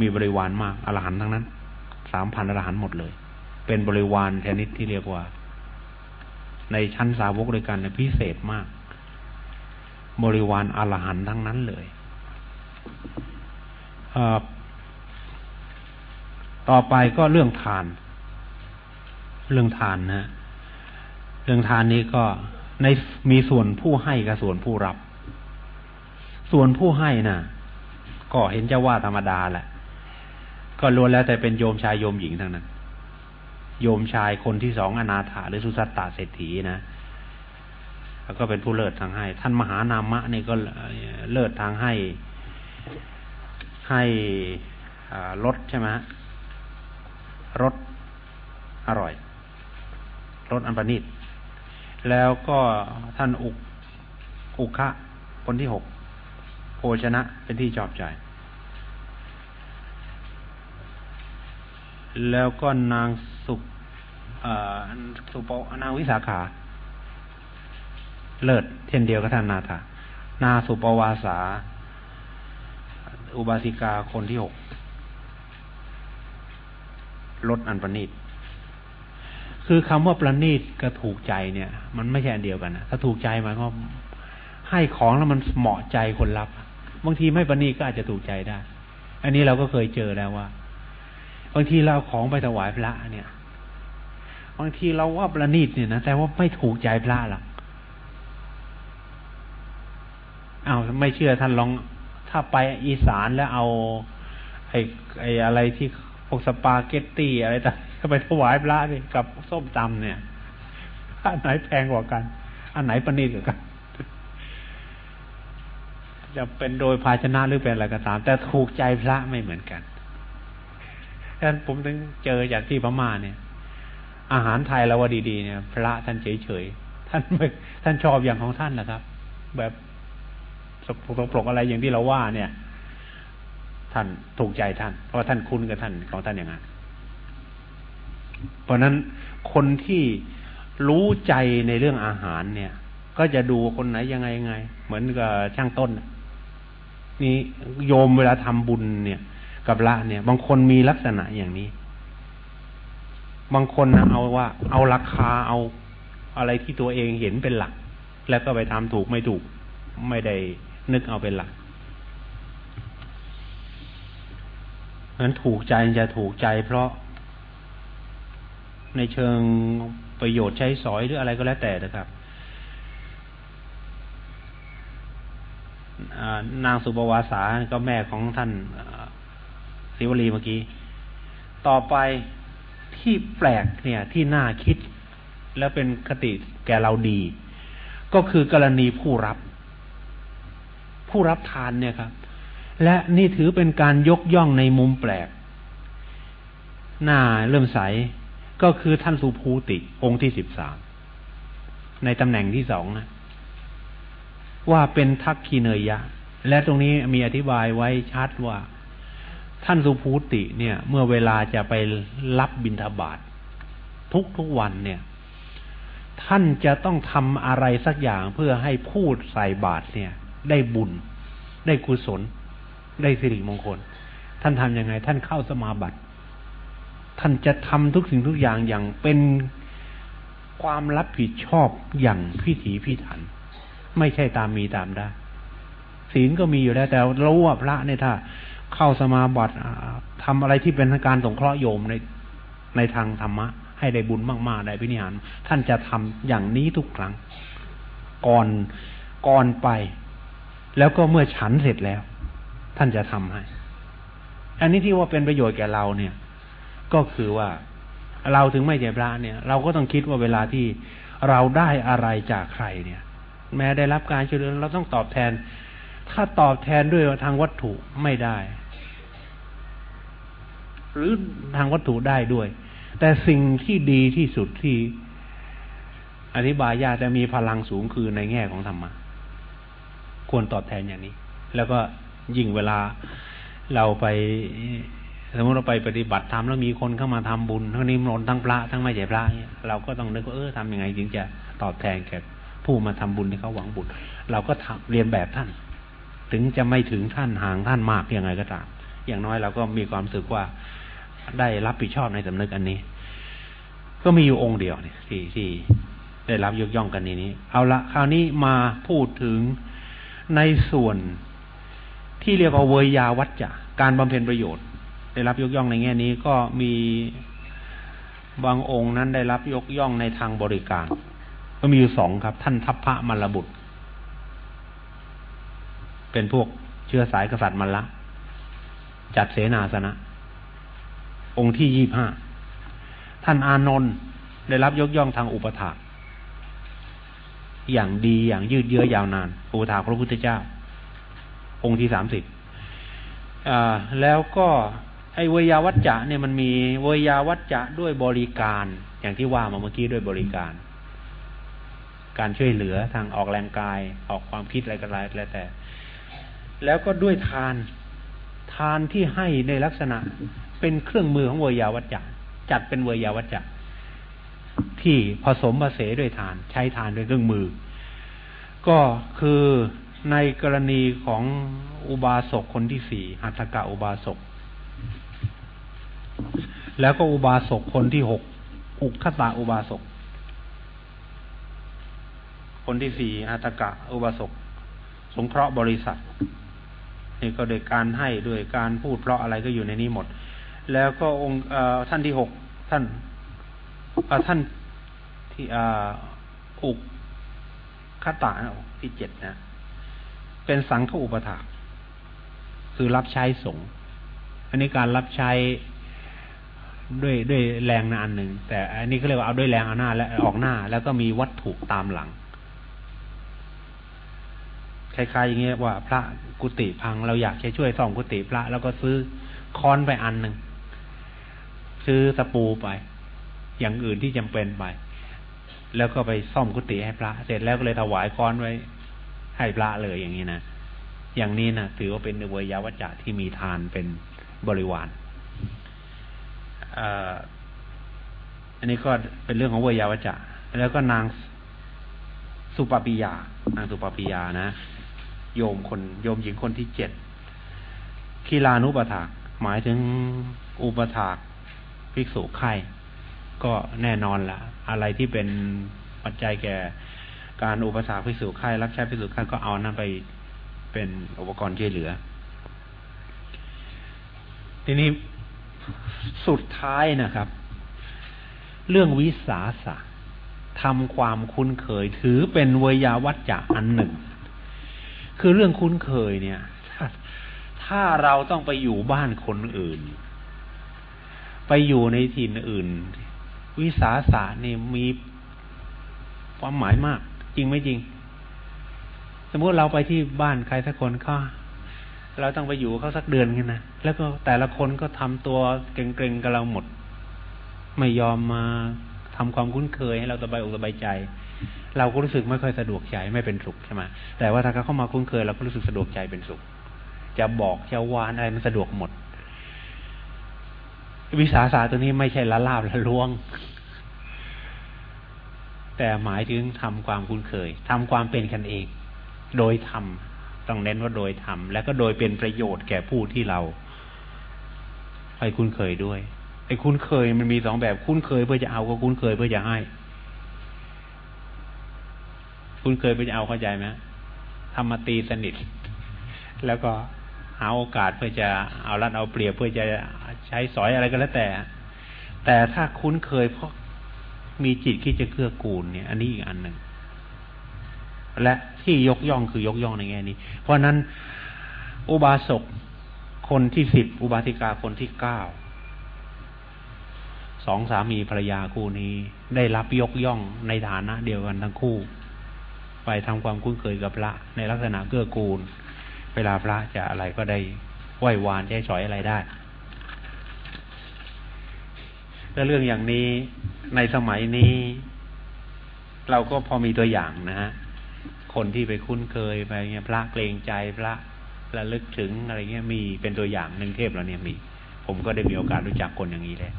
มีบริวารมากอรหันทั้งนั้นสามพันอรหันหมดเลย เป็นบริวารแทนิดที่เรียกว่า ในชั้นสาวกด้วยกันพิเศษมาก บริวารอรหันทั้งนั้นเลย ต่อไปก็เรื่องทาน เรื่องทานนะ เรื่องทานนี้ก็ในมีส่วนผู้ให้กับส่วนผู้รับ ส่วนผู้ให้นะ่ะ ก็เห็นจะว่าธรรมดาแหละ ก็ล้วนแล้วแต่เป็นโยมชายโยมหญิงทั้งนั้น โยมชายคนที่สองอนาถาหรือสุสัตตาเศรษฐีนะแล้วก็เป็นผู้เลิศทางให้ ท่านมหานามะนี่ก็เลิศทางให้ ให้รถใช่ไหมรถอร่อยรสอันประณีตแล้วก็ท่านอุกอุคะคนที่หกโภชนะเป็นที่ชอบใจ แล้วก็นางสุสุปนางวิสาขา เลิศเช่นเดียวกับท่านนาถานาสุปวาสา อุบาสิกาคนที่หกลดอันประณีตคือคำว่าประณีตกับถูกใจเนี่ย มันไม่ใช่อันเดียวกันนะถ้าถูกใจมันก็ให้ของแล้วมันเหมาะใจคนรับบางทีไม่ประณีตก็อาจจะถูกใจได้ อันนี้เราก็เคยเจอแล้วว่า บางทีเราของไปถวายพระเนี่ย บางทีเราว่าประณีตเนี่ยนะแต่ว่าไม่ถูกใจพระหรอกเอาไม่เชื่อท่านลอง ถ้าไปอีสานแล้วเอาไอ้ไอ้อะไรที่พวกสปาเกตตี้อะไรต่างก็ไปถวายพระนี่กับส้มตำเนี่ยอันไหนแพงกว่ากัน อันไหนประณีตกว่ากัน จะเป็นโดยภาชนะหรือเป็นอะไรก็ตาม แต่ถูกใจพระไม่เหมือนกันดังนั้นผมถึงเจอจากที่พม่าเนี่ย อาหารไทยเราว่าดีๆเนี่ย พระท่านเฉยๆท่านท่านชอบอย่างของท่านนะครับ แบบ สกปรกอะไรอย่างที่เราว่า เนี่ย ท่านถูกใจท่าน เพราะท่านคุ้นกับท่านของท่านอย่างนั้นเพราะนั้นคนที่รู้ใจในเรื่องอาหารเนี่ย ก็จะดูคนไหนยังไงยังไง เหมือนกับช่างต้น นี่โยมเวลาทำบุญเนี่ย กับละเนี่ย บางคนมีลักษณะอย่างนี้ บางคนนะเอาว่า เอาราคาเอาอะไรที่ตัวเองเห็นเป็นหลัก แล้วก็ไปทำถูกไม่ถูกไม่ได้ นึกเอาเป็นหลักนั้นถูกใจจะถูกใจเพราะ ในเชิงประโยชน์ใช้สอยหรืออะไรก็แล้วแต่นะครับนางสุบวาสาก็แม่ของท่านศิวลีเมื่อกี้ ต่อไปที่แปลกเนี่ย ที่น่าคิด และเป็นคติแก่เราดี ก็คือกรณีผู้รับ ผู้รับทานเนี่ยครับ และนี่ถือเป็นการยกย่องในมุมแปลก หน้าเริ่มใสก็คือท่านสุภูติองค์ที่สิบสามในตำแหน่งที่สองนะ ว่าเป็นทักคีเนยยะ และตรงนี้มีอธิบายไว้ชัดว่า ท่านสุภูติเนี่ย เมื่อเวลาจะไปรับบิณฑบาตทุกทุกวันเนี่ย ท่านจะต้องทำอะไรสักอย่างเพื่อให้พูดใส่บาตรเนี่ย ได้บุญ ได้กุศล ได้สิริมงคล ท่านทำยังไง ท่านเข้าสมาบัติ ท่านจะทำทุกสิ่งทุกอย่างอย่างเป็นความรับผิดชอบอย่างพิถีพิถัน ไม่ใช่ตามมีตามได้ ศีลก็มีอยู่แล้วแต่รู้ว่าพระเนี่ยถ้า เข้าสมาบัติทำอะไรที่เป็นการสงเคราะห์โยมในในทางธรรมะให้ได้บุญมาก ๆ ได้พินิหาร ท่านจะทำอย่างนี้ทุกครั้ง ก่อนก่อนไป แล้วก็เมื่อฉันเสร็จแล้ว ท่านจะทำให้ อันนี้ที่ว่าเป็นประโยชน์แก่เราเนี่ย ก็คือว่าเราถึงไม่ใจพระเนี่ย เราก็ต้องคิดว่าเวลาที่เราได้อะไรจากใครเนี่ย แม้ได้รับการช่วยเหลือเราต้องตอบแทน ถ้าตอบแทนด้วยทางวัตถุไม่ได้ หรือทางวัตถุได้ด้วย แต่สิ่งที่ดีที่สุดที่อธิบายยากแต่มีพลังสูงคือในแง่ของธรรมะ ควรตอบแทนอย่างนี้ แล้วก็ยิ่งเวลาเราไปสมมติเราไปปฏิบัติธรรมแล้วมีคนเข้ามาทำบุญทั้งนิมนต์ทั้งพระทั้งไม่ใช่พระเนี่ยเราก็ต้องนึกว่าเออทำยังไงจึงจะตอบแทนแก่ผู้มาทำบุญที่เขาหวังบุญเราก็ทำเรียนแบบท่าน ถึงจะไม่ถึงท่านห่างท่านมากยังไงก็ตามอย่างน้อยเราก็มีความรู้สึกว่าได้รับผิดชอบในสำนึกอันนี้ ก็มีอยู่องค์เดียวเนี่ยที่ที่ได้รับยกย่องกันนี้นี้ เอาละคราวนี้มาพูดถึง ในส่วนที่เรียกว่าเวยาวัจจะการบำเพ็ญประโยชน์ ได้รับยกย่องในแง่นี้ก็มีบางองค์นั้นได้รับยกย่องในทางบริการ ก็มีอยู่สองครับ ท่านทัพพระมรบุตร เป็นพวกเชื้อสายกษัตริย์มละ จัดเสนาสนะ องค์ที่ยี่ห้าท่านอานนท์ได้รับยกย่องทางอุปถาก อย่างดีอย่างยืดเยื้อยาวนานอุปถาพระพุทธเจ้า องค์ที่สามสิบแล้วก็ไอ้วยาวัจจะเนี่ยมันมีเวยาวัจจะด้วยบริการ อย่างที่ว่ามาเมื่อกี้ด้วยบริการ การช่วยเหลือทางออกแรงกายออกความคิดอะไรก็แล้วแต่ แล้วก็ด้วยทานทานที่ให้ในลักษณะเป็นเครื่องมือของเวยาวัจจะจัดเป็นเวยาวัจจะ ที่ผสมผสมด้วยทาน ใช้ทานเป็นเครื่องมือ ก็คือในกรณีของอุบาสกคนที่สี่หัตถกะอุบาสก แล้วก็อุบาสกคนที่หกอุคตาอุบาสก คนที่สี่หัตถกะอุบาสก สงเคราะห์บริษัท นี่ก็โดยการให้ด้วยการพูดเพราะอะไรก็อยู่ในนี้หมด แล้วก็องค์ท่านที่หกท่าน ท่านที่อุกคตาที่เจ็ดนะ เป็นสังฆอุปถาคือรับใช้สงฆ์อันนี้การรับใช้ด้วยด้วยแรงนะอันหนึ่งแต่อันนี้เขาเรียกว่าเอาด้วยแรงเอาหน้า และออกหน้า แล้วก็มีวัตถุตามหลังคล้ายๆอย่างเงี้ยว่า พระกุฏิพังเราอยากจะช่วยซ่อมกุฏิพระ แล้วก็ซื้อค้อนไปอันหนึ่งซื้อตะปูไป อย่างอื่นที่จำเป็นไป แล้วก็ไปซ่อมกุฏิให้พระ เสร็จแล้วก็เลยถวายค้อนไว้ ให้พระเลยอย่างนี้นะ อย่างนี้นะถือว่าเป็นเวยาวัจจะที่มีทานเป็นบริวารอันนี้ก็เป็นเรื่องของเวยาวัจจะแล้วก็นางสุปปิยา นางสุปปิยานะ โยมคนโยมหญิงคนที่เจ็ดคีลานุปถาก หมายถึงอุปถากภิกษุไข่ ก็แน่นอนละอะไรที่เป็นปัจจัยแก่การอุปสรรคภิกษุไข่รับใช้ภิกษุไข่ก็เอานั้นไปเป็นอุปกรณ์ช่วยเหลือ ทีนี้สุดท้ายนะครับ เรื่องวิสาสะทำความคุ้นเคยถือเป็นเวยาวัจจะอันหนึ่ง คือเรื่องคุ้นเคยเนี่ย ถ้าเราต้องไปอยู่บ้านคนอื่น ไปอยู่ในถิ่นอื่น วิสาสะนี่มีความหมายมาก จริงไม่จริง สมมติเราไปที่บ้านใครสักคนก็เราต้องไปอยู่เขาสักเดือนกันนะแล้วก็แต่ละคนก็ทำตัวเกรงๆกับเราหมด ไม่ยอมมาทำความคุ้นเคยให้เราสบายอกสบายใจ เราก็รู้สึกไม่ค่อยสะดวกใจไม่เป็นสุขใช่ไหมแต่ว่าถ้าเขาเข้ามาคุ้นเคยเราก็รู้สึกสะดวกใจเป็นสุข จะบอกจะวานอะไรมันสะดวกหมด วิสาสะตัวนี้ไม่ใช่ละลาบละล้วง แต่หมายถึงทำความคุ้นเคยทำความเป็นกันเอง โดยทำต้องเน้นว่าโดยทำและก็โดยเป็นประโยชน์แก่ผู้ที่เราไปคุ้นเคยด้วยไอ้คุ้นเคยมันมีสองแบบคุ้นเคยเพื่อจะเอาก็คุ้นเคยเพื่อจะให้ คุ้นเคยเพื่อจะเอาเข้าใจไหมทำมาตีสนิท แล้วก็ หาโอกาสเพื่อจะเอารัดเอาเปรียบเพื่อจะใช้สอยอะไรก็แล้วแต่ แต่ถ้าคุ้นเคยเพราะมีจิตคิดจะเกื้อกูลเนี่ย อันนี้อีกอันหนึ่งและที่ยกย่องคือยกย่องในแง่นี้ เพราะนั้น อุบาสกคนที่สิบอุบาสิกาคนที่เก้าสองสามีภรรยาคู่นี้ ได้รับยกย่องในฐานะเดียวกันทั้งคู่ ไปทำความคุ้นเคยกับพระในลักษณะเกื้อกูล เวลาพระจะอะไรก็ได้ไหว้วานใช้สอยอะไรได้แล้วเรื่องอย่างนี้ในสมัยนี้ เราก็พอมีตัวอย่างนะฮะคนที่ไปคุ้นเคยไปเงี้ยพระเกรงใจพระระลึกถึงอะไรเงี้ยมีเป็นตัวอย่างหนึ่งเทพเราเนี่ยมี ผมก็ได้มีโอกาสรู้จักคนอย่างนี้แล้ว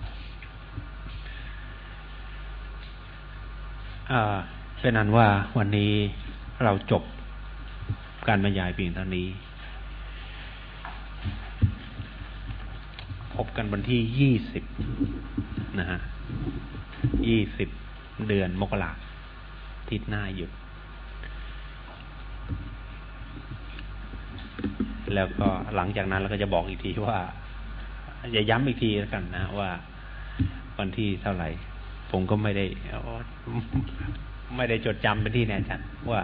เป็นนั้นว่าวันนี้เราจบ การบรรยายเพียงเท่านี้ พบกันวันที่ยี่สิบนะฮะยี่สิบเดือนมกราทิศหน้าหยุด แล้วก็หลังจากนั้นเราก็จะบอกอีกทีว่าจะย้ำอีกทีแล้วกันนะว่าวันที่เท่าไหร่ ผมก็ไม่ได้ไม่ได้จดจำเป็นที่แน่ชัดว่า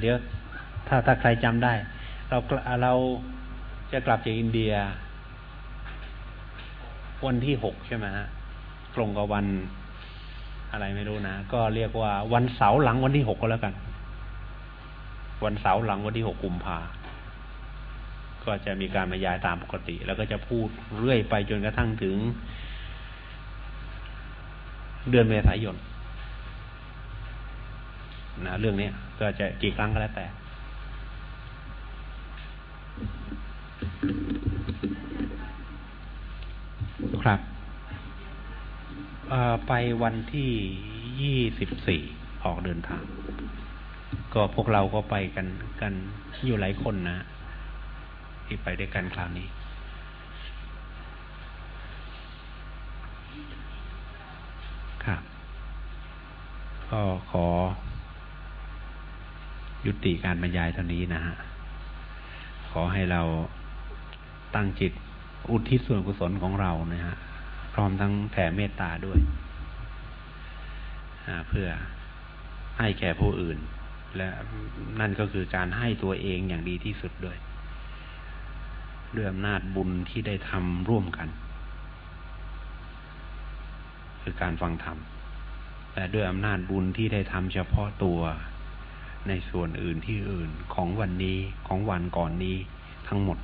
เดี๋ยวถ้าถ้าใครจำได้ เราเราจะกลับจากอินเดีย วันที่หกใช่ไหมฮะตรงกับวันอะไรไม่รู้นะ ก็เรียกว่าวันเสาร์หลังวันที่หกก็แล้วกัน วันเสาร์หลังวันที่หกกุมภาก็จะมีการบรรยายตามปกติ แล้วก็จะพูดเรื่อยไปจนกระทั่งถึง เดือนเมษายน นะเรื่องนี้ก็จะกี่ครั้งก็แล้วแต่ ครับไปวันที่ยี่สิบสี่ออกเดินทาง ก็พวกเราก็ไปกันกันอยู่หลายคนนะ ที่ไปด้วยกันคราวนี้ครับก็ขอ ยุติการบรรยายเท่านี้นะฮะ ขอให้เราตั้งจิตอุทิศส่วนกุศลของเรานะฮะ พร้อมทั้งแผ่เมตตาด้วย เพื่อให้แก่ผู้อื่น และนั่นก็คือการให้ตัวเองอย่างดีที่สุดด้วยด้วยอำนาจบุญที่ได้ทำร่วมกัน คือการฟังธรรมแต่ด้วยอำนาจบุญที่ได้ทำเฉพาะตัว ในส่วนอื่นที่อื่นของวันนี้ของวันก่อนนี้ทั้งหมด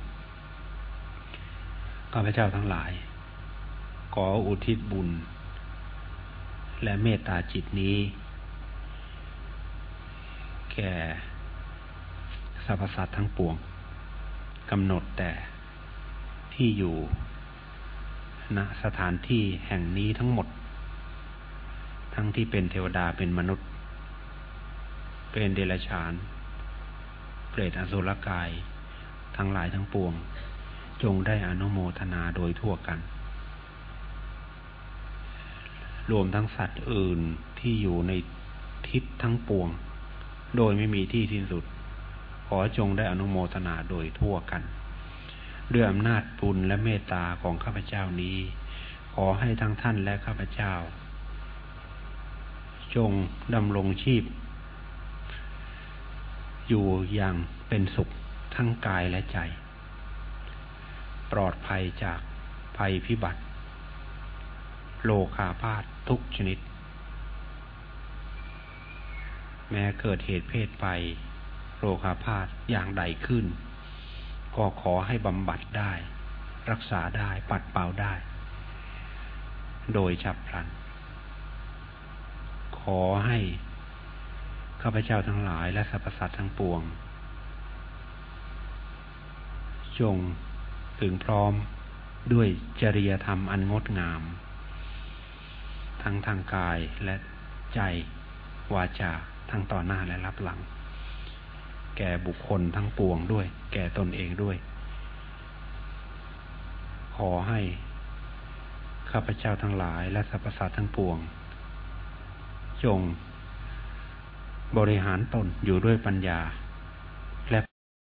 ข้าพเจ้าทั้งหลาย ขออุทิศบุญ และเมตตาจิตนี้ แก่สรรพสัตว์ทั้งปวงกำหนดแต่ที่อยู่ณสถานที่แห่งนี้ทั้งหมด ทั้งที่เป็นเทวดาเป็นมนุษย์ เป็นเดรัจฉาน เปรตอสุรกาย ทั้งหลายทั้งปวง จงได้อนุโมทนาโดยทั่วกัน รวมทั้งสัตว์อื่นที่อยู่ในทิศทั้งปวง โดยไม่มีที่สิ้นสุด ขอจงได้อนุโมทนาโดยทั่วกัน ด้วยอำนาจบุญและเมตตาของข้าพเจ้านี้ ขอให้ทั้งท่านและข้าพเจ้า จงดำรงชีพ อยู่อย่างเป็นสุขทั้งกายและใจ ปลอดภัยจากภัยพิบัติ โลคาพาธทุกชนิด แม้เกิดเหตุเพศไปโลคาพาธอย่างใดขึ้น ก็ขอให้บำบัดได้ รักษาได้ปัดเป่าได้ โดยฉับพลัน ขอให้ ข้าพเจ้าทั้งหลายและสรรพสัตว์ทั้งปวง จงถึงพร้อมด้วยจริยธรรมอันงดงาม ทั้งทางกายและใจวาจาทั้งต่อหน้าและรับหลัง แก่บุคคลทั้งปวงด้วย แก่ตนเองด้วย ขอให้ข้าพเจ้าทั้งหลายและสรรพสัตว์ทั้งปวง จง บริหารตนอยู่ด้วยปัญญา